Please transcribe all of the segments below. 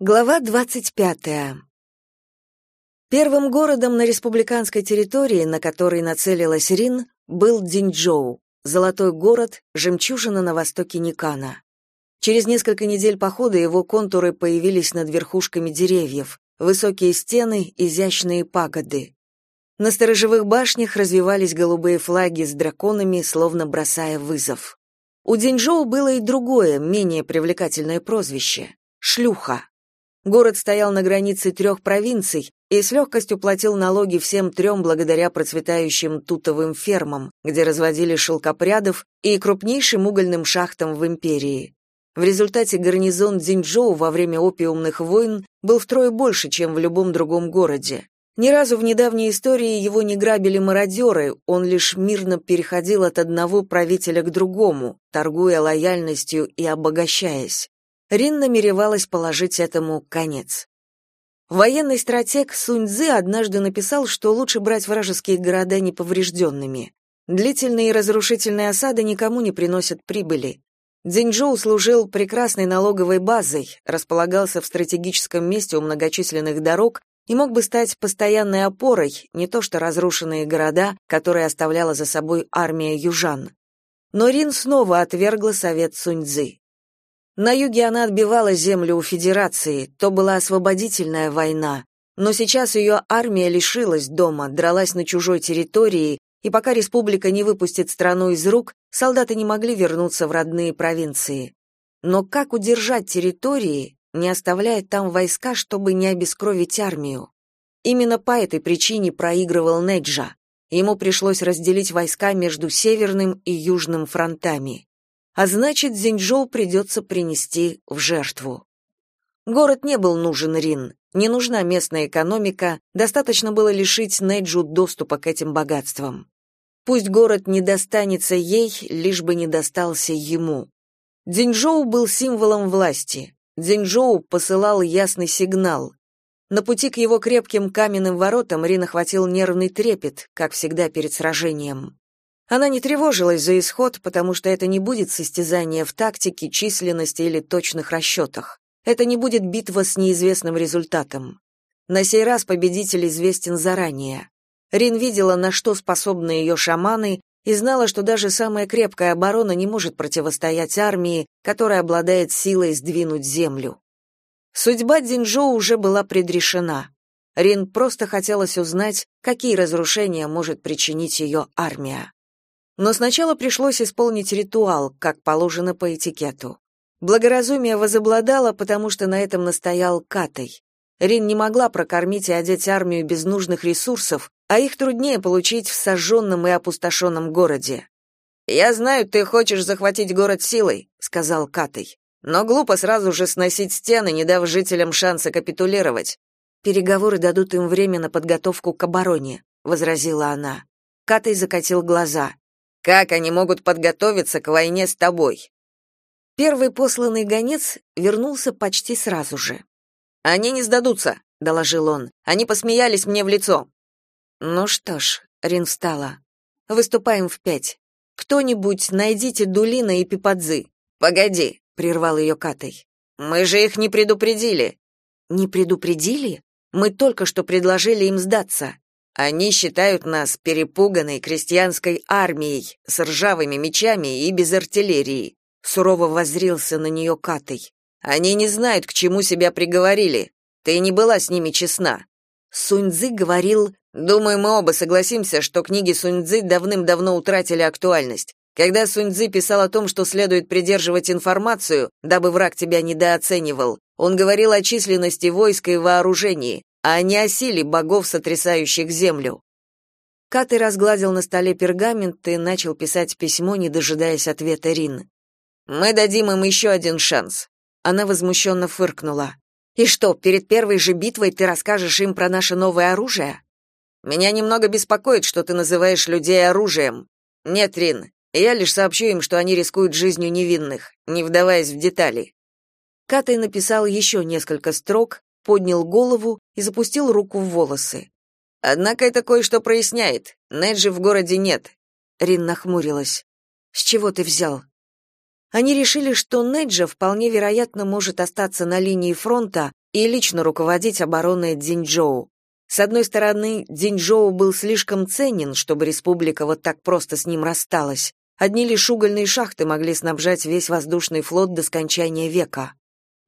Глава 25. Первым городом на республиканской территории, на который нацелилась Рин, был Динчжоу, золотой город, жемчужина на востоке Никана. Через несколько недель похода его контуры появились над верхушками деревьев, высокие стены, изящные пагоды. На сторожевых башнях развивались голубые флаги с драконами, словно бросая вызов. У Динчжоу было и другое, менее привлекательное прозвище — шлюха. Город стоял на границе трех провинций и с легкостью платил налоги всем трем благодаря процветающим тутовым фермам, где разводили шелкопрядов, и крупнейшим угольным шахтам в империи. В результате гарнизон Дзинчжоу во время опиумных войн был втрое больше, чем в любом другом городе. Ни разу в недавней истории его не грабили мародеры, он лишь мирно переходил от одного правителя к другому, торгуя лояльностью и обогащаясь. Рин намеревалась положить этому конец. Военный стратег Сунь Цзы однажды написал, что лучше брать вражеские города неповрежденными. Длительные разрушительные осады никому не приносят прибыли. Дзиньчжоу служил прекрасной налоговой базой, располагался в стратегическом месте у многочисленных дорог и мог бы стать постоянной опорой, не то что разрушенные города, которые оставляла за собой армия южан. Но Рин снова отвергла совет Сунь Цзы. На юге она отбивала землю у Федерации, то была освободительная война, но сейчас ее армия лишилась дома, дралась на чужой территории, и пока республика не выпустит страну из рук, солдаты не могли вернуться в родные провинции. Но как удержать территории, не оставляя там войска, чтобы не обескровить армию? Именно по этой причине проигрывал Неджа. Ему пришлось разделить войска между северным и южным фронтами а значит, Зиньчжоу придется принести в жертву. Город не был нужен Рин, не нужна местная экономика, достаточно было лишить Нэджу доступа к этим богатствам. Пусть город не достанется ей, лишь бы не достался ему. Дзиньчжоу был символом власти. Дзиньчжоу посылал ясный сигнал. На пути к его крепким каменным воротам Рин охватил нервный трепет, как всегда перед сражением. Она не тревожилась за исход, потому что это не будет состязание в тактике, численности или точных расчетах. Это не будет битва с неизвестным результатом. На сей раз победитель известен заранее. Рин видела, на что способны ее шаманы, и знала, что даже самая крепкая оборона не может противостоять армии, которая обладает силой сдвинуть землю. Судьба Динжоу уже была предрешена. Рин просто хотелось узнать, какие разрушения может причинить ее армия. Но сначала пришлось исполнить ритуал, как положено по этикету. Благоразумие возобладало, потому что на этом настоял Катай. Рин не могла прокормить и одеть армию без нужных ресурсов, а их труднее получить в сожженном и опустошенном городе. «Я знаю, ты хочешь захватить город силой», — сказал Катай. «Но глупо сразу же сносить стены, не дав жителям шанса капитулировать. Переговоры дадут им время на подготовку к обороне», — возразила она. Катай закатил глаза. Как они могут подготовиться к войне с тобой? Первый посланный гонец вернулся почти сразу же. Они не сдадутся, доложил он. Они посмеялись мне в лицо. Ну что ж, Рин встала. Выступаем в пять. Кто-нибудь найдите Дулина и Пипадзы. Погоди, прервал ее Катай. Мы же их не предупредили. Не предупредили? Мы только что предложили им сдаться. Они считают нас перепуганной крестьянской армией с ржавыми мечами и без артиллерии. Сурово воззрился на нее Катай. Они не знают, к чему себя приговорили. Ты не была с ними честна. Суньцзы говорил, думаю, мы оба согласимся, что книги Суньцзы давным-давно утратили актуальность. Когда Суньцзы писал о том, что следует придерживать информацию, дабы враг тебя недооценивал, он говорил о численности войска и вооружении а не о силе богов, сотрясающих землю. Каты разгладил на столе пергамент и начал писать письмо, не дожидаясь ответа Рин. «Мы дадим им еще один шанс». Она возмущенно фыркнула. «И что, перед первой же битвой ты расскажешь им про наше новое оружие?» «Меня немного беспокоит, что ты называешь людей оружием. Нет, Рин, я лишь сообщу им, что они рискуют жизнью невинных, не вдаваясь в детали». Катай написал еще несколько строк, поднял голову и запустил руку в волосы. Однако это кое-что проясняет. Неджи в городе нет. Рин нахмурилась. С чего ты взял? Они решили, что Неджа вполне вероятно может остаться на линии фронта, и лично руководить обороной Дзиньчжоу. С одной стороны, Дзиньчжоу был слишком ценен, чтобы республика вот так просто с ним рассталась. Одни лишь угольные шахты могли снабжать весь воздушный флот до скончания века.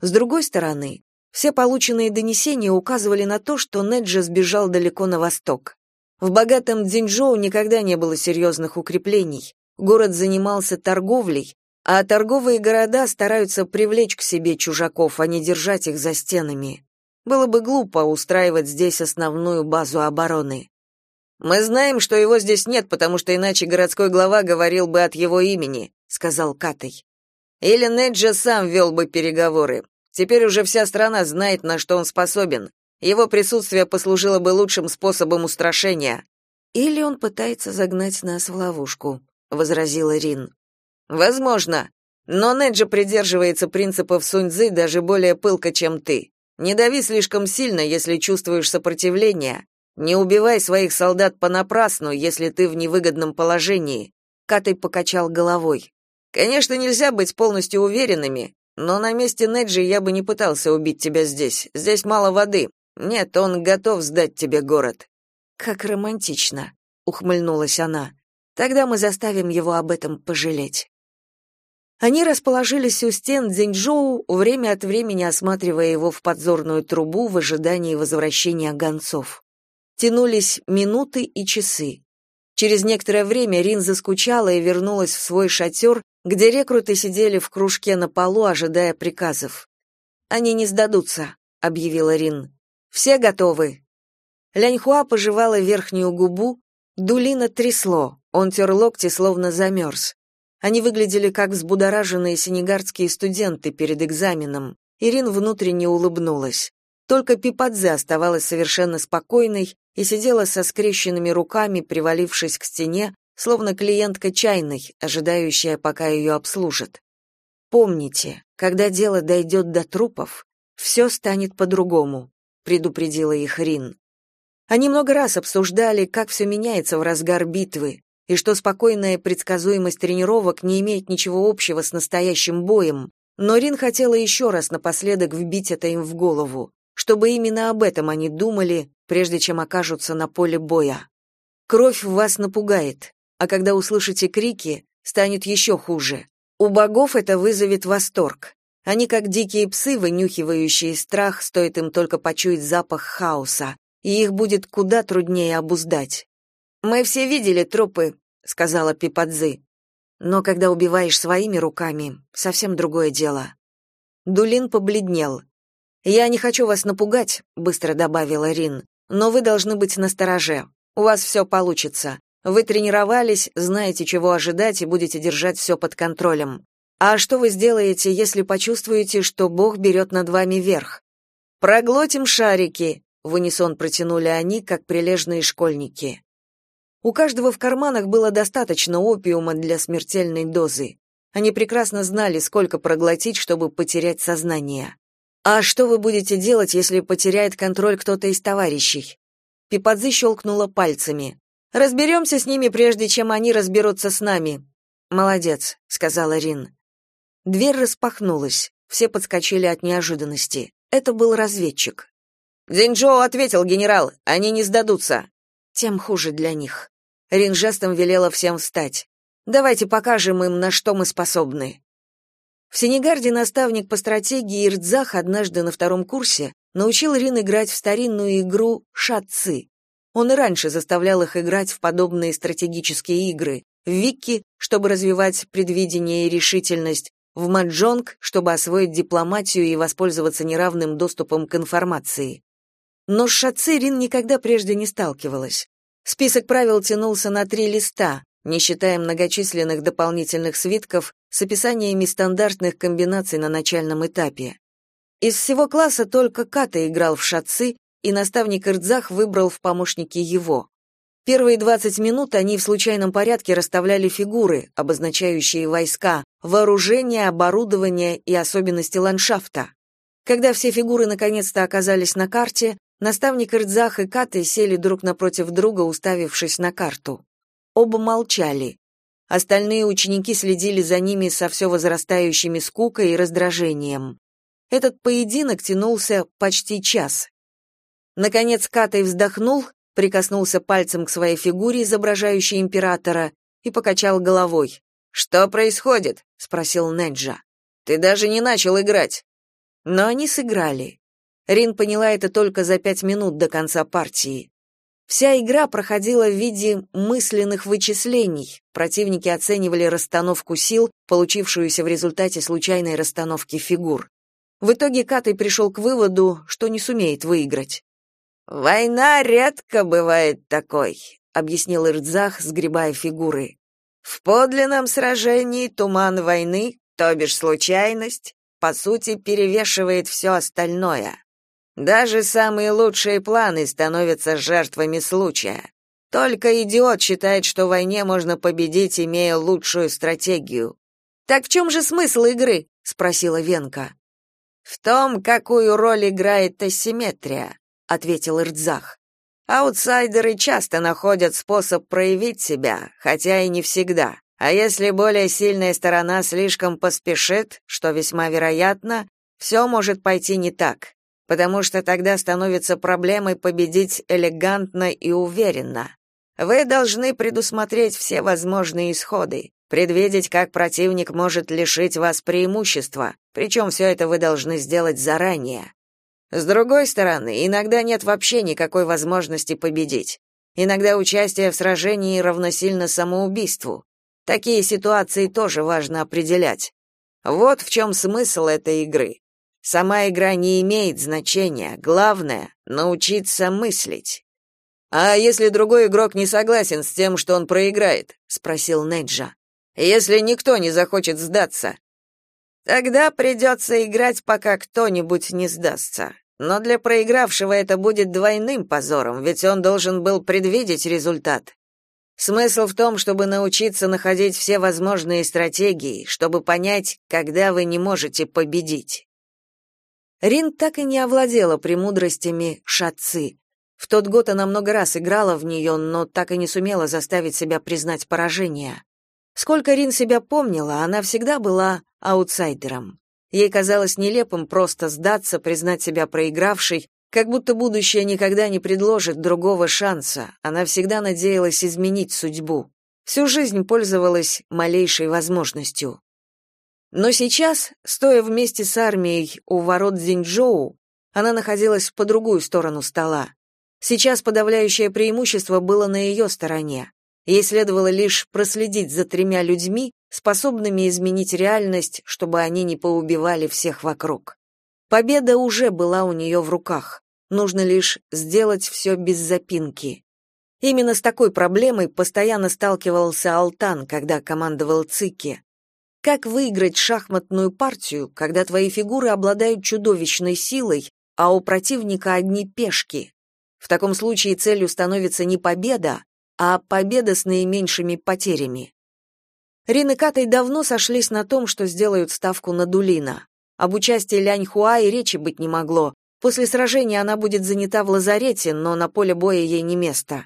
С другой стороны, все полученные донесения указывали на то, что Неджа сбежал далеко на восток. В богатом Дзиньчжоу никогда не было серьезных укреплений. Город занимался торговлей, а торговые города стараются привлечь к себе чужаков, а не держать их за стенами. Было бы глупо устраивать здесь основную базу обороны. Мы знаем, что его здесь нет, потому что иначе городской глава говорил бы от его имени, сказал Катай. Или Неджа сам вел бы переговоры. Теперь уже вся страна знает, на что он способен. Его присутствие послужило бы лучшим способом устрашения. Или он пытается загнать нас в ловушку, возразила Рин. Возможно, но Неджа придерживается принципов Суньцзы даже более пылко, чем ты. Не дави слишком сильно, если чувствуешь сопротивление. Не убивай своих солдат понапрасну, если ты в невыгодном положении. Катай покачал головой. Конечно, нельзя быть полностью уверенными, но на месте Неджи я бы не пытался убить тебя здесь. Здесь мало воды. Нет, он готов сдать тебе город. Как романтично, ухмыльнулась она. Тогда мы заставим его об этом пожалеть. Они расположились у стен Дзиньчжоу, время от времени осматривая его в подзорную трубу в ожидании возвращения гонцов. Тянулись минуты и часы. Через некоторое время Рин заскучала и вернулась в свой шатер, где рекруты сидели в кружке на полу, ожидая приказов. «Они не сдадутся», — объявила Рин. Все готовы. Ляньхуа пожевала верхнюю губу, Дулина трясло. Он тер локти, словно замерз. Они выглядели как взбудораженные сенегардские студенты перед экзаменом. Ирин внутренне улыбнулась. Только Пипадзе оставалась совершенно спокойной и сидела со скрещенными руками, привалившись к стене, словно клиентка чайной, ожидающая, пока ее обслужат. Помните, когда дело дойдет до трупов, все станет по-другому предупредила их Рин. Они много раз обсуждали, как все меняется в разгар битвы, и что спокойная предсказуемость тренировок не имеет ничего общего с настоящим боем, но Рин хотела еще раз напоследок вбить это им в голову, чтобы именно об этом они думали, прежде чем окажутся на поле боя. Кровь вас напугает, а когда услышите крики, станет еще хуже. У богов это вызовет восторг. Они как дикие псы, вынюхивающие страх, стоит им только почуять запах хаоса, и их будет куда труднее обуздать. «Мы все видели трупы», — сказала Пипадзы. «Но когда убиваешь своими руками, совсем другое дело». Дулин побледнел. «Я не хочу вас напугать», — быстро добавила Рин, «но вы должны быть настороже. У вас все получится. Вы тренировались, знаете, чего ожидать и будете держать все под контролем. А что вы сделаете, если почувствуете, что Бог берет над вами верх? Проглотим шарики, в унисон протянули они, как прилежные школьники. У каждого в карманах было достаточно опиума для смертельной дозы. Они прекрасно знали, сколько проглотить, чтобы потерять сознание. А что вы будете делать, если потеряет контроль кто-то из товарищей? Пипадзы щелкнула пальцами. Разберемся с ними, прежде чем они разберутся с нами. Молодец, сказала Рин. Дверь распахнулась. Все подскочили от неожиданности. Это был разведчик. «Дзиньчжоу ответил, генерал, они не сдадутся». Тем хуже для них. Рин жестом велела всем встать. «Давайте покажем им, на что мы способны». В Сенегарде наставник по стратегии Ирдзах однажды на втором курсе научил Рин играть в старинную игру «Шатцы». Он и раньше заставлял их играть в подобные стратегические игры, в Вики, чтобы развивать предвидение и решительность, в Маджонг, чтобы освоить дипломатию и воспользоваться неравным доступом к информации. Но с Шацирин никогда прежде не сталкивалась. Список правил тянулся на три листа, не считая многочисленных дополнительных свитков с описаниями стандартных комбинаций на начальном этапе. Из всего класса только Ката играл в шатцы, и наставник Ирдзах выбрал в помощники его. Первые 20 минут они в случайном порядке расставляли фигуры, обозначающие войска, вооружение, оборудование и особенности ландшафта. Когда все фигуры наконец-то оказались на карте, наставник Ирдзах и Каты сели друг напротив друга, уставившись на карту. Оба молчали. Остальные ученики следили за ними со все возрастающими скукой и раздражением. Этот поединок тянулся почти час. Наконец Катай вздохнул, прикоснулся пальцем к своей фигуре, изображающей императора, и покачал головой. «Что происходит?» — спросил Неджа. «Ты даже не начал играть». Но они сыграли. Рин поняла это только за пять минут до конца партии. Вся игра проходила в виде мысленных вычислений. Противники оценивали расстановку сил, получившуюся в результате случайной расстановки фигур. В итоге Катай пришел к выводу, что не сумеет выиграть. «Война редко бывает такой», — объяснил Ирдзах, сгребая фигуры. «В подлинном сражении туман войны, то бишь случайность, по сути, перевешивает все остальное. Даже самые лучшие планы становятся жертвами случая. Только идиот считает, что в войне можно победить, имея лучшую стратегию. Так в чем же смысл игры? спросила Венка. В том, какую роль играет асимметрия, ответил Ирдзах. Аутсайдеры часто находят способ проявить себя, хотя и не всегда. А если более сильная сторона слишком поспешит, что весьма вероятно, все может пойти не так потому что тогда становится проблемой победить элегантно и уверенно. Вы должны предусмотреть все возможные исходы, предвидеть, как противник может лишить вас преимущества, причем все это вы должны сделать заранее. С другой стороны, иногда нет вообще никакой возможности победить. Иногда участие в сражении равносильно самоубийству. Такие ситуации тоже важно определять. Вот в чем смысл этой игры. Сама игра не имеет значения, главное научиться мыслить. А если другой игрок не согласен с тем, что он проиграет, спросил Неджа. Если никто не захочет сдаться, тогда придется играть, пока кто-нибудь не сдастся. Но для проигравшего это будет двойным позором, ведь он должен был предвидеть результат. Смысл в том, чтобы научиться находить все возможные стратегии, чтобы понять, когда вы не можете победить. Рин так и не овладела премудростями шатцы. В тот год она много раз играла в нее, но так и не сумела заставить себя признать поражение. Сколько Рин себя помнила, она всегда была аутсайдером. Ей казалось нелепым просто сдаться, признать себя проигравшей, как будто будущее никогда не предложит другого шанса. Она всегда надеялась изменить судьбу. Всю жизнь пользовалась малейшей возможностью. Но сейчас, стоя вместе с армией у ворот Зиньчжоу, она находилась по другую сторону стола. Сейчас подавляющее преимущество было на ее стороне. Ей следовало лишь проследить за тремя людьми, способными изменить реальность, чтобы они не поубивали всех вокруг. Победа уже была у нее в руках. Нужно лишь сделать все без запинки. Именно с такой проблемой постоянно сталкивался Алтан, когда командовал Цики. Как выиграть шахматную партию, когда твои фигуры обладают чудовищной силой, а у противника одни пешки? В таком случае целью становится не победа, а победа с наименьшими потерями. Рин и Катай давно сошлись на том, что сделают ставку на Дулина. Об участии Лянь Хуа и речи быть не могло. После сражения она будет занята в лазарете, но на поле боя ей не место.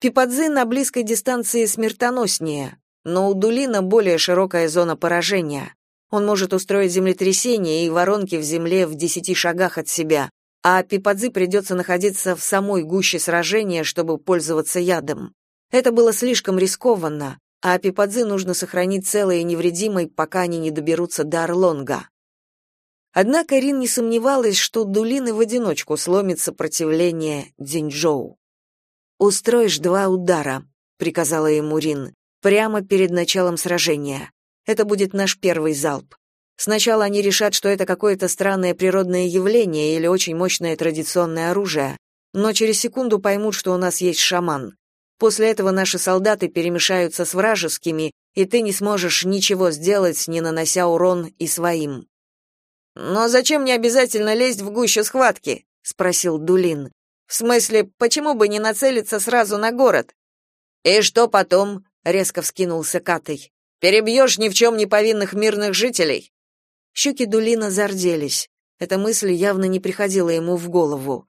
Пипадзы на близкой дистанции смертоноснее, но у Дулина более широкая зона поражения. Он может устроить землетрясение и воронки в земле в десяти шагах от себя, а Пипадзи придется находиться в самой гуще сражения, чтобы пользоваться ядом. Это было слишком рискованно, а Пипадзи нужно сохранить целой и невредимой, пока они не доберутся до Орлонга. Однако Рин не сомневалась, что Дулин и в одиночку сломит сопротивление Дзиньчжоу. «Устроишь два удара», — приказала ему Рин прямо перед началом сражения. Это будет наш первый залп. Сначала они решат, что это какое-то странное природное явление или очень мощное традиционное оружие, но через секунду поймут, что у нас есть шаман. После этого наши солдаты перемешаются с вражескими, и ты не сможешь ничего сделать, не нанося урон и своим. Но зачем мне обязательно лезть в гущу схватки? спросил Дулин. В смысле, почему бы не нацелиться сразу на город? И что потом? резко вскинулся Катей. Перебьешь ни в чем не повинных мирных жителей. Щеки Дулина зарделись. Эта мысль явно не приходила ему в голову.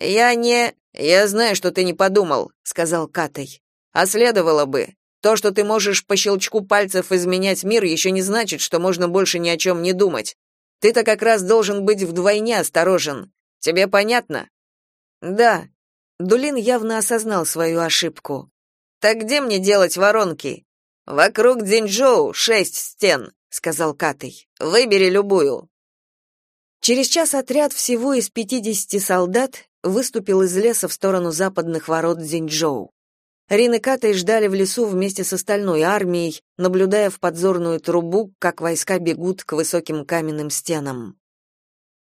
Я не, я знаю, что ты не подумал, сказал Катей. А следовало бы. То, что ты можешь по щелчку пальцев изменять мир, еще не значит, что можно больше ни о чем не думать. Ты-то как раз должен быть вдвойне осторожен. Тебе понятно? Да. Дулин явно осознал свою ошибку. Так где мне делать воронки? Вокруг Дзиньчжоу шесть стен, сказал Катый. Выбери любую. Через час отряд всего из 50 солдат выступил из леса в сторону западных ворот Дзиньчжоу. Рин и Катай ждали в лесу вместе с остальной армией, наблюдая в подзорную трубу, как войска бегут к высоким каменным стенам.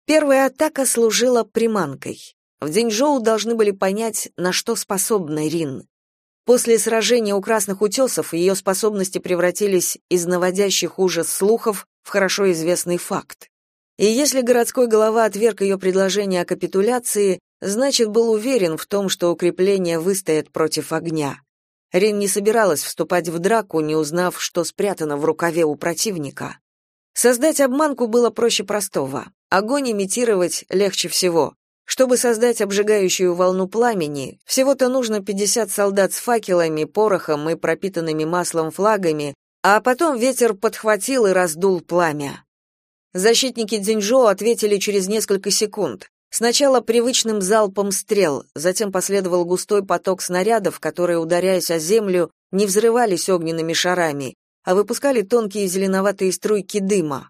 Первая атака служила приманкой. В Диньчжоу должны были понять, на что способна Рин. После сражения у Красных Утесов ее способности превратились из наводящих ужас слухов в хорошо известный факт. И если городской голова отверг ее предложение о капитуляции, значит, был уверен в том, что укрепления выстоят против огня. Рин не собиралась вступать в драку, не узнав, что спрятано в рукаве у противника. Создать обманку было проще простого. Огонь имитировать легче всего. Чтобы создать обжигающую волну пламени, всего-то нужно 50 солдат с факелами, порохом и пропитанными маслом флагами, а потом ветер подхватил и раздул пламя. Защитники Дзиньжоу ответили через несколько секунд. Сначала привычным залпом стрел, затем последовал густой поток снарядов, которые, ударяясь о землю, не взрывались огненными шарами, а выпускали тонкие зеленоватые струйки дыма.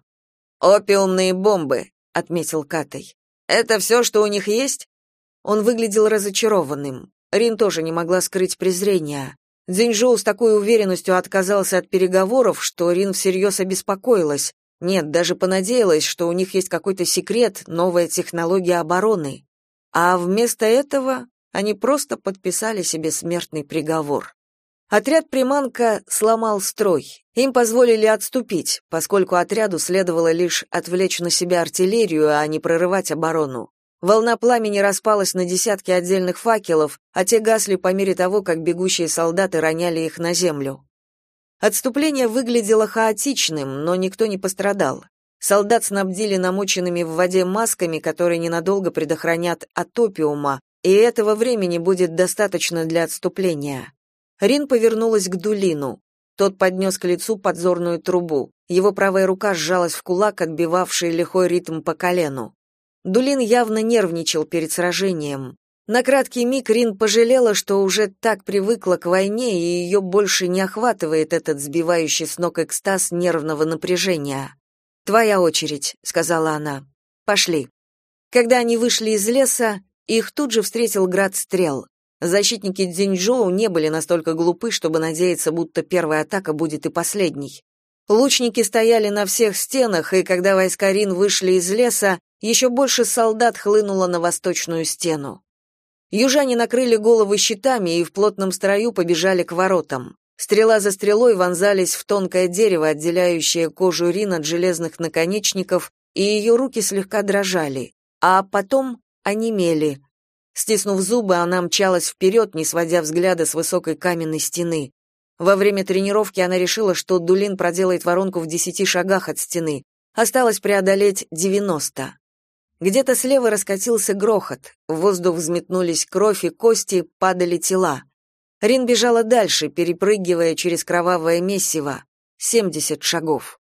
«Опиумные бомбы», — отметил Катай. «Это все, что у них есть?» Он выглядел разочарованным. Рин тоже не могла скрыть презрения. Дзиньжоу с такой уверенностью отказался от переговоров, что Рин всерьез обеспокоилась. Нет, даже понадеялась, что у них есть какой-то секрет, новая технология обороны. А вместо этого они просто подписали себе смертный приговор. Отряд «Приманка» сломал строй. Им позволили отступить, поскольку отряду следовало лишь отвлечь на себя артиллерию, а не прорывать оборону. Волна пламени распалась на десятки отдельных факелов, а те гасли по мере того, как бегущие солдаты роняли их на землю. Отступление выглядело хаотичным, но никто не пострадал. Солдат снабдили намоченными в воде масками, которые ненадолго предохранят от опиума, и этого времени будет достаточно для отступления. Рин повернулась к Дулину. Тот поднес к лицу подзорную трубу. Его правая рука сжалась в кулак, отбивавший лихой ритм по колену. Дулин явно нервничал перед сражением. На краткий миг Рин пожалела, что уже так привыкла к войне, и ее больше не охватывает этот сбивающий с ног экстаз нервного напряжения. «Твоя очередь», — сказала она. «Пошли». Когда они вышли из леса, их тут же встретил град стрел. Защитники Дзиньчжоу не были настолько глупы, чтобы надеяться, будто первая атака будет и последней. Лучники стояли на всех стенах, и когда войска Рин вышли из леса, еще больше солдат хлынуло на восточную стену. Южане накрыли головы щитами и в плотном строю побежали к воротам. Стрела за стрелой вонзались в тонкое дерево, отделяющее кожу Рин от железных наконечников, и ее руки слегка дрожали, а потом онемели. Стиснув зубы, она мчалась вперед, не сводя взгляда с высокой каменной стены. Во время тренировки она решила, что Дулин проделает воронку в десяти шагах от стены. Осталось преодолеть девяносто. Где-то слева раскатился грохот, в воздух взметнулись кровь и кости, падали тела. Рин бежала дальше, перепрыгивая через кровавое месиво. Семьдесят шагов.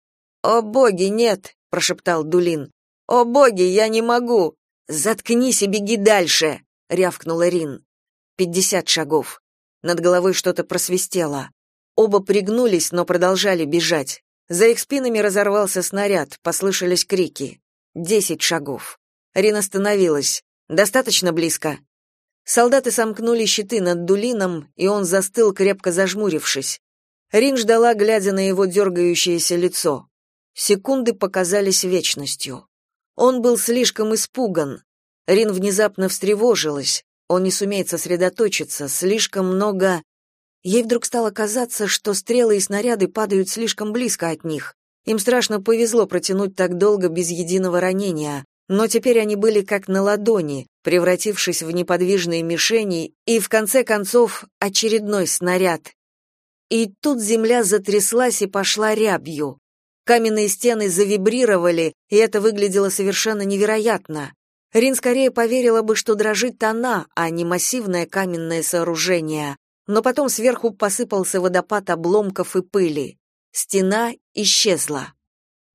«О боги, нет!» — прошептал Дулин. «О боги, я не могу!» «Заткнись и беги дальше!» — рявкнула Рин. Пятьдесят шагов. Над головой что-то просвистело. Оба пригнулись, но продолжали бежать. За их спинами разорвался снаряд, послышались крики. Десять шагов. Рин остановилась. Достаточно близко. Солдаты сомкнули щиты над Дулином, и он застыл, крепко зажмурившись. Рин ждала, глядя на его дергающееся лицо. Секунды показались вечностью. Он был слишком испуган. Рин внезапно встревожилась. Он не сумеет сосредоточиться, слишком много... Ей вдруг стало казаться, что стрелы и снаряды падают слишком близко от них. Им страшно повезло протянуть так долго без единого ранения но теперь они были как на ладони, превратившись в неподвижные мишени, и в конце концов очередной снаряд. И тут земля затряслась и пошла рябью. Каменные стены завибрировали, и это выглядело совершенно невероятно. Рин скорее поверила бы, что дрожит она, а не массивное каменное сооружение. Но потом сверху посыпался водопад обломков и пыли. Стена исчезла.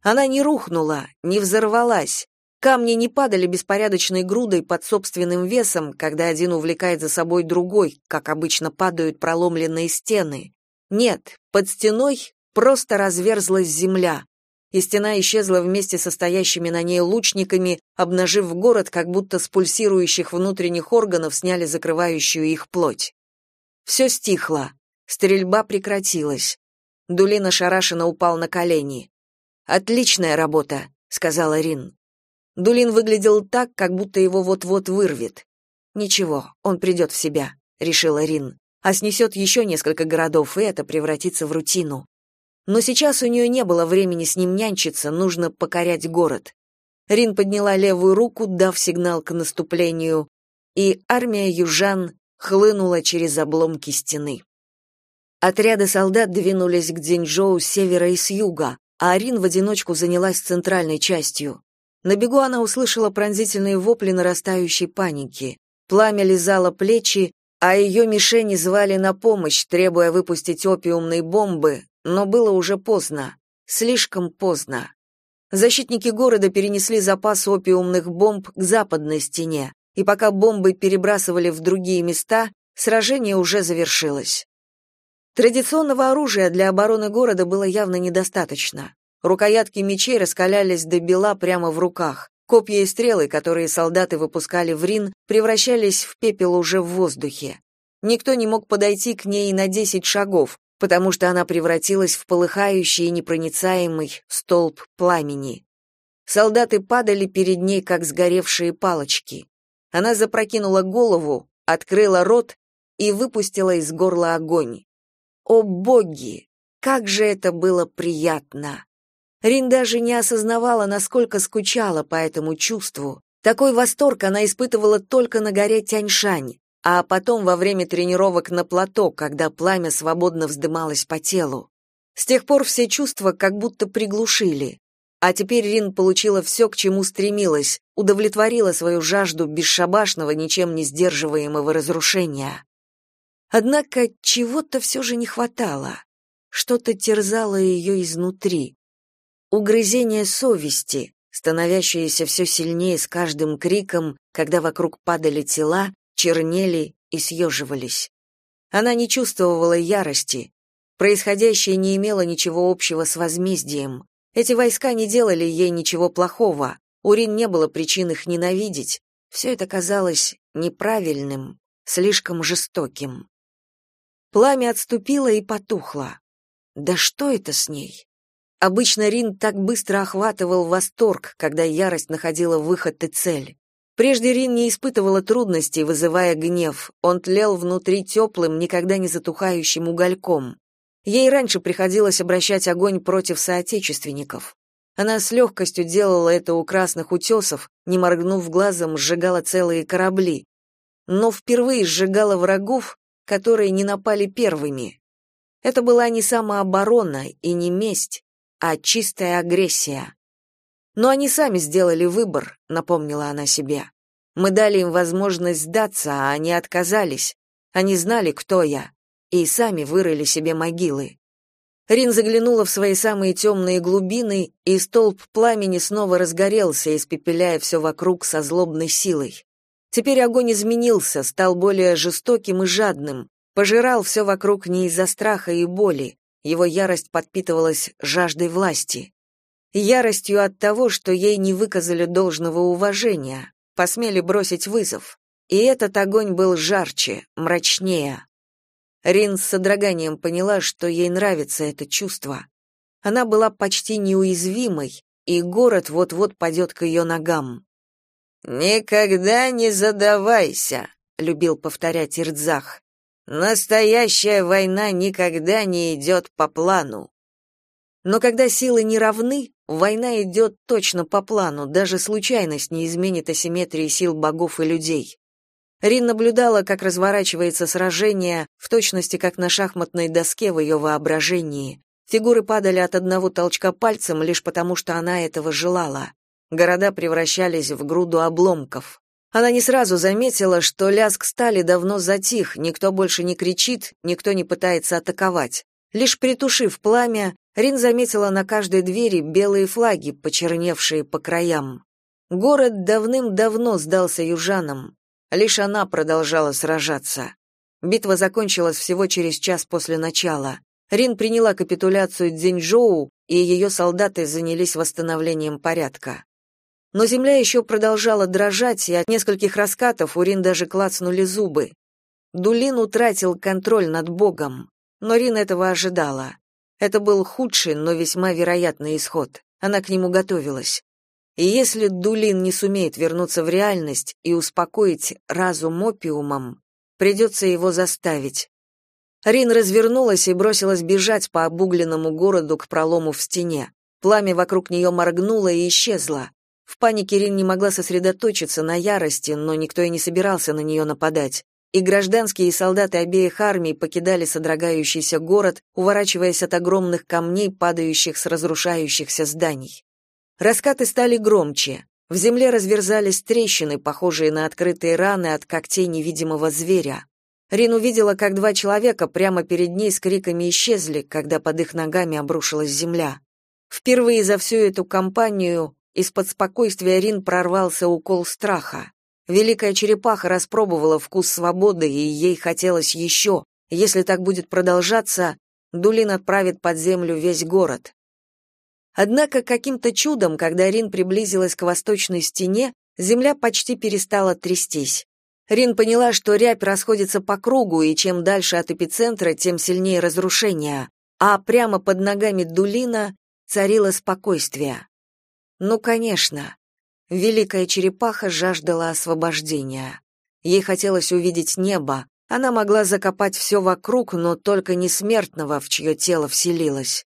Она не рухнула, не взорвалась. Камни не падали беспорядочной грудой под собственным весом, когда один увлекает за собой другой, как обычно падают проломленные стены. Нет, под стеной просто разверзлась земля, и стена исчезла вместе со стоящими на ней лучниками, обнажив город, как будто с пульсирующих внутренних органов сняли закрывающую их плоть. Все стихло. Стрельба прекратилась. Дулина шарашенно упал на колени. «Отличная работа», — сказала Рин. Дулин выглядел так, как будто его вот-вот вырвет. «Ничего, он придет в себя», — решила Рин. «А снесет еще несколько городов, и это превратится в рутину. Но сейчас у нее не было времени с ним нянчиться, нужно покорять город. Рин подняла левую руку, дав сигнал к наступлению, и армия южан хлынула через обломки стены. Отряды солдат двинулись к Дзиньчжоу с севера и с юга, а Арин в одиночку занялась центральной частью. На бегу она услышала пронзительные вопли нарастающей паники. Пламя лизало плечи, а ее мишени звали на помощь, требуя выпустить опиумные бомбы, но было уже поздно, слишком поздно. Защитники города перенесли запас опиумных бомб к западной стене, и пока бомбы перебрасывали в другие места, сражение уже завершилось. Традиционного оружия для обороны города было явно недостаточно. Рукоятки мечей раскалялись до бела прямо в руках. Копья и стрелы, которые солдаты выпускали в Рин, превращались в пепел уже в воздухе. Никто не мог подойти к ней на десять шагов, потому что она превратилась в полыхающий и непроницаемый столб пламени. Солдаты падали перед ней, как сгоревшие палочки. Она запрокинула голову, открыла рот и выпустила из горла огонь. О боги! Как же это было приятно! Рин даже не осознавала, насколько скучала по этому чувству. Такой восторг она испытывала только на горе Тяньшань а потом во время тренировок на плато, когда пламя свободно вздымалось по телу. С тех пор все чувства как будто приглушили. А теперь Рин получила все, к чему стремилась, удовлетворила свою жажду бесшабашного, ничем не сдерживаемого разрушения. Однако чего-то все же не хватало. Что-то терзало ее изнутри. Угрызение совести, становящееся все сильнее с каждым криком, когда вокруг падали тела, чернели и съеживались. Она не чувствовала ярости. Происходящее не имело ничего общего с возмездием. Эти войска не делали ей ничего плохого. Урин не было причин их ненавидеть. Все это казалось неправильным, слишком жестоким. Пламя отступило и потухло. Да что это с ней? Обычно Рин так быстро охватывал восторг, когда ярость находила выход и цель. Прежде Рин не испытывала трудностей, вызывая гнев. Он тлел внутри теплым, никогда не затухающим угольком. Ей раньше приходилось обращать огонь против соотечественников. Она с легкостью делала это у красных утесов, не моргнув глазом, сжигала целые корабли. Но впервые сжигала врагов, которые не напали первыми. Это была не самооборона и не месть, а чистая агрессия. Но они сами сделали выбор, напомнила она себе. Мы дали им возможность сдаться, а они отказались. Они знали, кто я, и сами вырыли себе могилы. Рин заглянула в свои самые темные глубины, и столб пламени снова разгорелся, испепеляя все вокруг со злобной силой. Теперь огонь изменился, стал более жестоким и жадным, пожирал все вокруг не из-за страха и боли, его ярость подпитывалась жаждой власти яростью от того, что ей не выказали должного уважения, посмели бросить вызов. И этот огонь был жарче, мрачнее. Рин с содроганием поняла, что ей нравится это чувство. Она была почти неуязвимой, и город вот-вот падет к ее ногам. «Никогда не задавайся», — любил повторять Ирдзах. «Настоящая война никогда не идет по плану». Но когда силы не равны, Война идет точно по плану, даже случайность не изменит асимметрии сил богов и людей. Рин наблюдала, как разворачивается сражение, в точности как на шахматной доске в ее воображении. Фигуры падали от одного толчка пальцем лишь потому, что она этого желала. Города превращались в груду обломков. Она не сразу заметила, что лязг стали давно затих, никто больше не кричит, никто не пытается атаковать. Лишь притушив пламя, Рин заметила на каждой двери белые флаги, почерневшие по краям. Город давным-давно сдался южанам. Лишь она продолжала сражаться. Битва закончилась всего через час после начала. Рин приняла капитуляцию Цзиньчжоу, и ее солдаты занялись восстановлением порядка. Но земля еще продолжала дрожать, и от нескольких раскатов у Рин даже клацнули зубы. Дулин утратил контроль над Богом, но Рин этого ожидала. Это был худший, но весьма вероятный исход. Она к нему готовилась. И если Дулин не сумеет вернуться в реальность и успокоить разум опиумом, придется его заставить. Рин развернулась и бросилась бежать по обугленному городу к пролому в стене. Пламя вокруг нее моргнуло и исчезло. В панике Рин не могла сосредоточиться на ярости, но никто и не собирался на нее нападать. И гражданские и солдаты обеих армий покидали содрогающийся город, уворачиваясь от огромных камней, падающих с разрушающихся зданий. Раскаты стали громче. В земле разверзались трещины, похожие на открытые раны от когтей невидимого зверя. Рин увидела, как два человека прямо перед ней с криками исчезли, когда под их ногами обрушилась земля. Впервые за всю эту кампанию из-под спокойствия Рин прорвался укол страха. Великая черепаха распробовала вкус свободы, и ей хотелось еще. Если так будет продолжаться, Дулин отправит под землю весь город. Однако каким-то чудом, когда Рин приблизилась к восточной стене, земля почти перестала трястись. Рин поняла, что рябь расходится по кругу, и чем дальше от эпицентра, тем сильнее разрушение, а прямо под ногами Дулина царило спокойствие. Ну, конечно. Великая черепаха жаждала освобождения. Ей хотелось увидеть небо. Она могла закопать все вокруг, но только не смертного, в чье тело вселилась.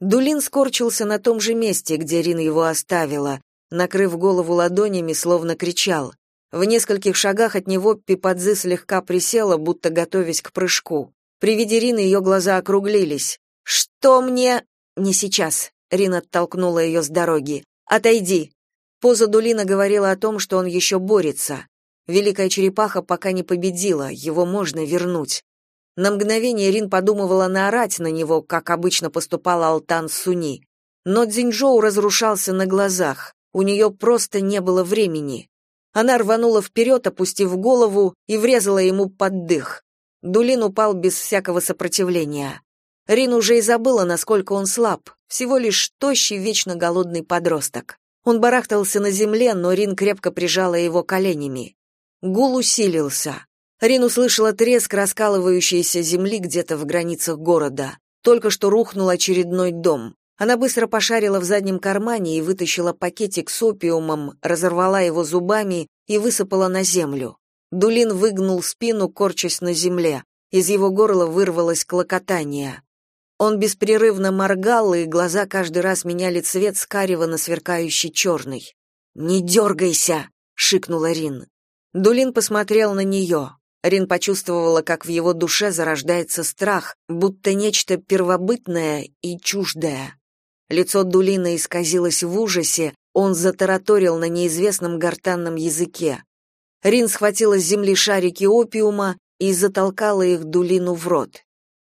Дулин скорчился на том же месте, где Рин его оставила, накрыв голову ладонями, словно кричал. В нескольких шагах от него Пипадзы слегка присела, будто готовясь к прыжку. При виде Рины ее глаза округлились. «Что мне...» «Не сейчас», — Рин оттолкнула ее с дороги. Отойди. Поза Дулина говорила о том, что он еще борется. Великая черепаха пока не победила, его можно вернуть. На мгновение Рин подумывала наорать на него, как обычно поступала Алтан Суни. Но Цзиньчжоу разрушался на глазах. У нее просто не было времени. Она рванула вперед, опустив голову, и врезала ему под дых. Дулин упал без всякого сопротивления. Рин уже и забыла, насколько он слаб, всего лишь тощий, вечно голодный подросток. Он барахтался на земле, но Рин крепко прижала его коленями. Гул усилился. Рин услышала треск раскалывающейся земли где-то в границах города. Только что рухнул очередной дом. Она быстро пошарила в заднем кармане и вытащила пакетик с опиумом, разорвала его зубами и высыпала на землю. Дулин выгнул спину, корчась на земле. Из его горла вырвалось клокотание. Он беспрерывно моргал, и глаза каждый раз меняли цвет с карего на сверкающий черный. «Не дергайся!» — шикнула Рин. Дулин посмотрел на нее. Рин почувствовала, как в его душе зарождается страх, будто нечто первобытное и чуждое. Лицо Дулина исказилось в ужасе, он затараторил на неизвестном гортанном языке. Рин схватила с земли шарики опиума и затолкала их Дулину в рот.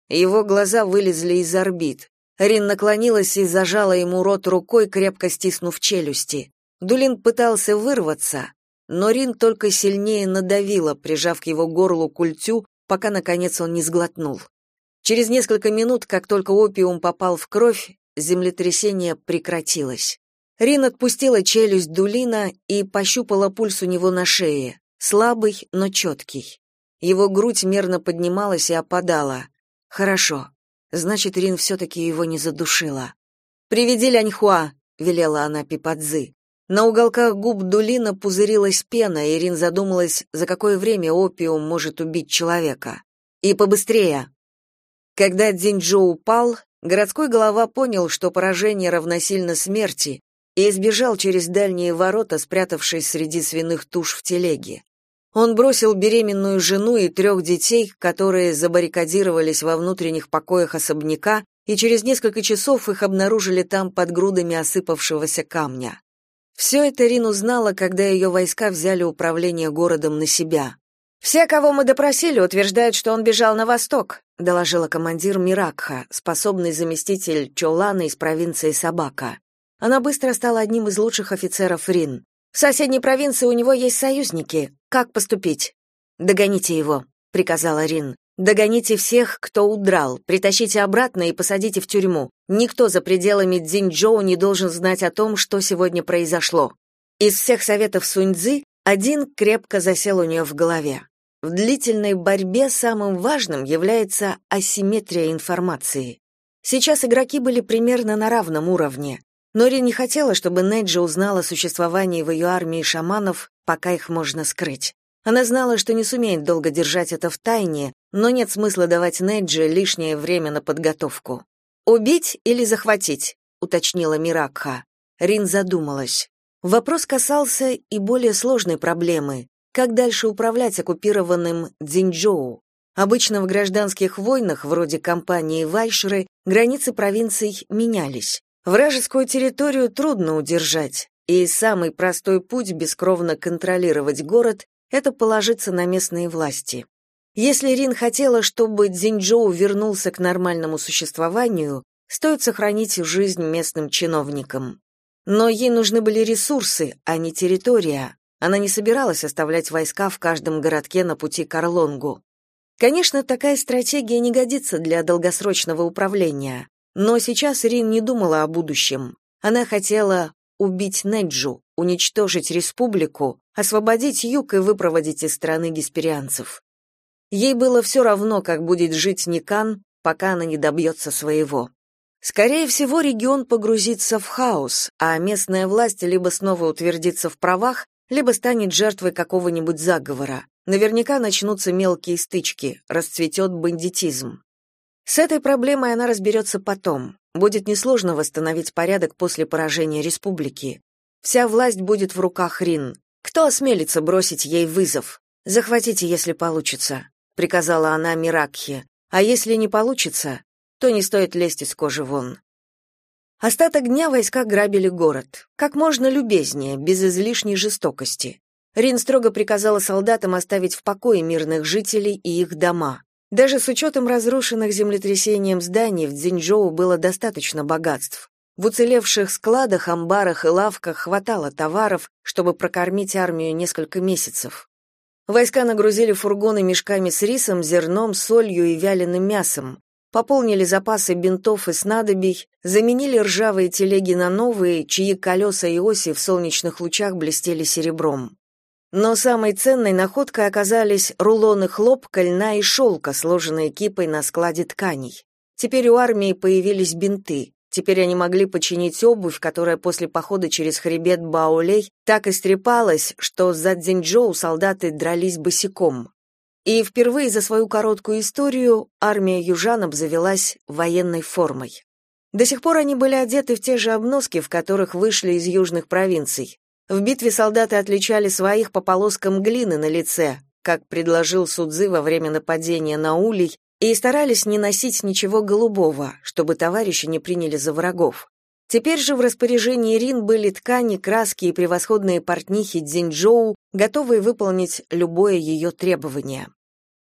Его глаза вылезли из орбит. Рин наклонилась и зажала ему рот рукой, крепко стиснув челюсти. Дулин пытался вырваться, но Рин только сильнее надавила, прижав к его горлу культю, пока наконец он не сглотнул. Через несколько минут, как только опиум попал в кровь, землетрясение прекратилось. Рин отпустила челюсть Дулина и пощупала пульс у него на шее, слабый, но четкий. Его грудь мерно поднималась и опадала. Хорошо. Значит, Рин все-таки его не задушила. «Приведи Ляньхуа», — велела она Пипадзы. На уголках губ Дулина пузырилась пена, и Рин задумалась, за какое время опиум может убить человека. «И побыстрее». Когда Дзиньчжо упал, городской голова понял, что поражение равносильно смерти, и избежал через дальние ворота, спрятавшись среди свиных туш в телеге. Он бросил беременную жену и трех детей, которые забаррикадировались во внутренних покоях особняка, и через несколько часов их обнаружили там под грудами осыпавшегося камня. Все это Рин узнала, когда ее войска взяли управление городом на себя. «Все, кого мы допросили, утверждают, что он бежал на восток», доложила командир Миракха, способный заместитель Чолана из провинции Сабака. Она быстро стала одним из лучших офицеров Рин. В соседней провинции у него есть союзники. Как поступить? Догоните его, приказала Рин. Догоните всех, кто удрал, притащите обратно и посадите в тюрьму. Никто за пределами Цзиньчжоу не должен знать о том, что сегодня произошло. Из всех советов Суньцзы один крепко засел у нее в голове. В длительной борьбе самым важным является асимметрия информации. Сейчас игроки были примерно на равном уровне. Нори не хотела, чтобы Неджи узнала о существовании в ее армии шаманов, пока их можно скрыть. Она знала, что не сумеет долго держать это в тайне, но нет смысла давать Неджи лишнее время на подготовку. «Убить или захватить?» — уточнила Миракха. Рин задумалась. Вопрос касался и более сложной проблемы — как дальше управлять оккупированным Дзиньчжоу. Обычно в гражданских войнах, вроде кампании Вайшры, границы провинций менялись. Вражескую территорию трудно удержать, и самый простой путь бескровно контролировать город — это положиться на местные власти. Если Рин хотела, чтобы Дзиньчжоу вернулся к нормальному существованию, стоит сохранить жизнь местным чиновникам. Но ей нужны были ресурсы, а не территория. Она не собиралась оставлять войска в каждом городке на пути к Орлонгу. Конечно, такая стратегия не годится для долгосрочного управления, но сейчас Рин не думала о будущем. Она хотела убить Неджу, уничтожить республику, освободить юг и выпроводить из страны гесперианцев. Ей было все равно, как будет жить Никан, пока она не добьется своего. Скорее всего, регион погрузится в хаос, а местная власть либо снова утвердится в правах, либо станет жертвой какого-нибудь заговора. Наверняка начнутся мелкие стычки, расцветет бандитизм. С этой проблемой она разберется потом. Будет несложно восстановить порядок после поражения республики. Вся власть будет в руках Рин. Кто осмелится бросить ей вызов? Захватите, если получится, приказала она Миракхе. А если не получится, то не стоит лезть из кожи вон. Остаток дня войска грабили город. Как можно любезнее, без излишней жестокости. Рин строго приказала солдатам оставить в покое мирных жителей и их дома. Даже с учетом разрушенных землетрясением зданий в Цзиньчжоу было достаточно богатств. В уцелевших складах, амбарах и лавках хватало товаров, чтобы прокормить армию несколько месяцев. Войска нагрузили фургоны мешками с рисом, зерном, солью и вяленым мясом, пополнили запасы бинтов и снадобий, заменили ржавые телеги на новые, чьи колеса и оси в солнечных лучах блестели серебром. Но самой ценной находкой оказались рулоны хлопка, льна и шелка, сложенные кипой на складе тканей. Теперь у армии появились бинты. Теперь они могли починить обувь, которая после похода через хребет Баолей так истрепалась, что за Цзиньчжоу солдаты дрались босиком. И впервые за свою короткую историю армия южан обзавелась военной формой. До сих пор они были одеты в те же обноски, в которых вышли из южных провинций. В битве солдаты отличали своих по полоскам глины на лице, как предложил Судзы во время нападения на Улей, и старались не носить ничего голубого, чтобы товарищи не приняли за врагов. Теперь же в распоряжении Рин были ткани, краски и превосходные портнихи Дзиньчжоу, готовые выполнить любое ее требование.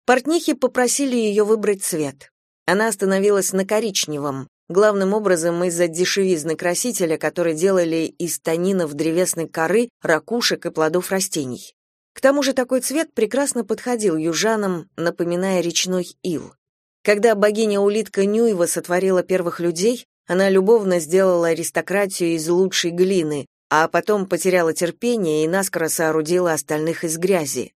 Портнихи попросили ее выбрать цвет. Она остановилась на коричневом, главным образом из-за дешевизны красителя, который делали из танинов древесной коры, ракушек и плодов растений. К тому же такой цвет прекрасно подходил южанам, напоминая речной ил. Когда богиня-улитка Нюева сотворила первых людей, она любовно сделала аристократию из лучшей глины, а потом потеряла терпение и наскоро соорудила остальных из грязи.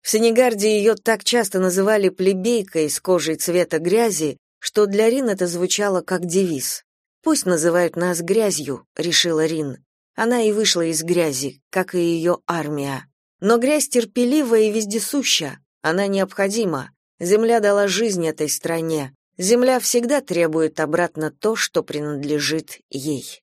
В Сенегарде ее так часто называли плебейкой с кожей цвета грязи, что для Рин это звучало как девиз. «Пусть называют нас грязью», — решила Рин. Она и вышла из грязи, как и ее армия. Но грязь терпелива и вездесуща, она необходима. Земля дала жизнь этой стране, Земля всегда требует обратно то, что принадлежит ей.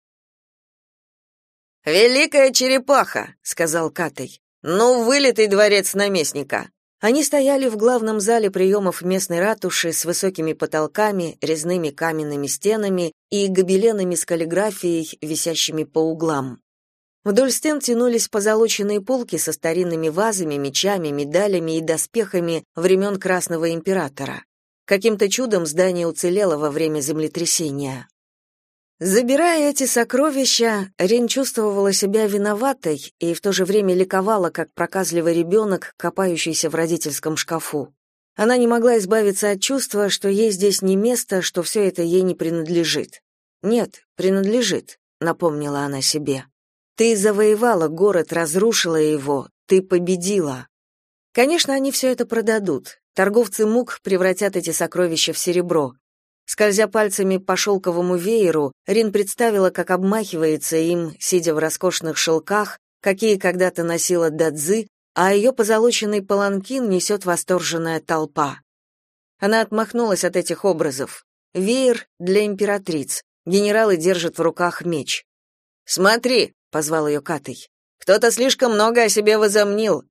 «Великая черепаха», — сказал Катей. «Ну, вылитый дворец наместника». Они стояли в главном зале приемов местной ратуши с высокими потолками, резными каменными стенами и гобеленами с каллиграфией, висящими по углам. Вдоль стен тянулись позолоченные полки со старинными вазами, мечами, медалями и доспехами времен Красного императора. Каким-то чудом здание уцелело во время землетрясения. Забирая эти сокровища, Рин чувствовала себя виноватой и в то же время ликовала, как проказливый ребенок, копающийся в родительском шкафу. Она не могла избавиться от чувства, что ей здесь не место, что все это ей не принадлежит. Нет, принадлежит, напомнила она себе. Ты завоевала город, разрушила его, ты победила. Конечно, они все это продадут. Торговцы мук превратят эти сокровища в серебро. Скользя пальцами по шелковому вееру, Рин представила, как обмахивается им, сидя в роскошных шелках, какие когда-то носила Дадзы, а ее позолоченный паланкин несет восторженная толпа. Она отмахнулась от этих образов. Веер для императриц. Генералы держат в руках меч. «Смотри», — позвал ее Катый, — «кто-то слишком много о себе возомнил.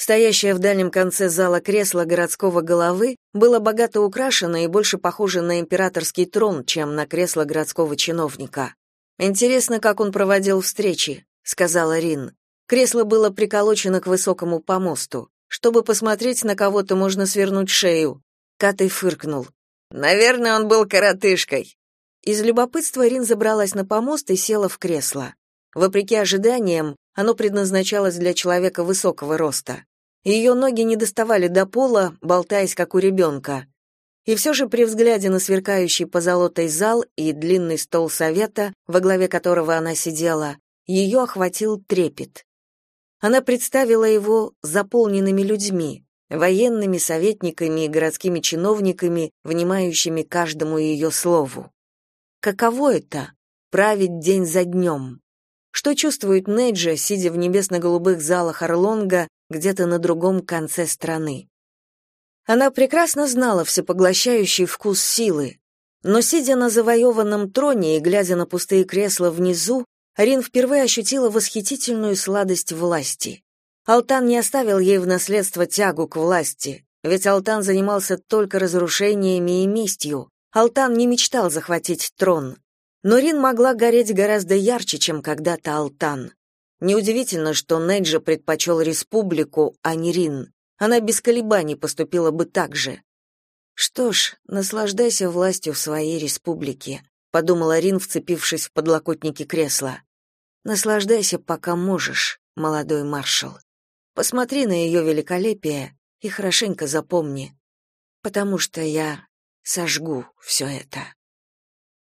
Стоящее в дальнем конце зала кресло городского головы было богато украшено и больше похоже на императорский трон, чем на кресло городского чиновника. «Интересно, как он проводил встречи», — сказала Рин. Кресло было приколочено к высокому помосту. Чтобы посмотреть на кого-то, можно свернуть шею. Катай фыркнул. «Наверное, он был коротышкой». Из любопытства Рин забралась на помост и села в кресло. Вопреки ожиданиям, оно предназначалось для человека высокого роста. Ее ноги не доставали до пола, болтаясь как у ребенка. И все же при взгляде на сверкающий позолотой зал и длинный стол совета, во главе которого она сидела, ее охватил трепет. Она представила его заполненными людьми, военными советниками и городскими чиновниками, внимающими каждому ее слову. Каково это — править день за днем? Что чувствует Неджа, сидя в небесно-голубых залах Орлонга где-то на другом конце страны? Она прекрасно знала всепоглощающий вкус силы, но сидя на завоеванном троне и глядя на пустые кресла внизу, Рин впервые ощутила восхитительную сладость власти. Алтан не оставил ей в наследство тягу к власти, ведь Алтан занимался только разрушениями и местью. Алтан не мечтал захватить трон. Но Рин могла гореть гораздо ярче, чем когда-то Алтан. Неудивительно, что Неджа предпочел республику, а не Рин. Она без колебаний поступила бы так же. Что ж, наслаждайся властью в своей республике, подумала Рин, вцепившись в подлокотники кресла. Наслаждайся, пока можешь, молодой маршал. Посмотри на ее великолепие и хорошенько запомни, потому что я сожгу все это.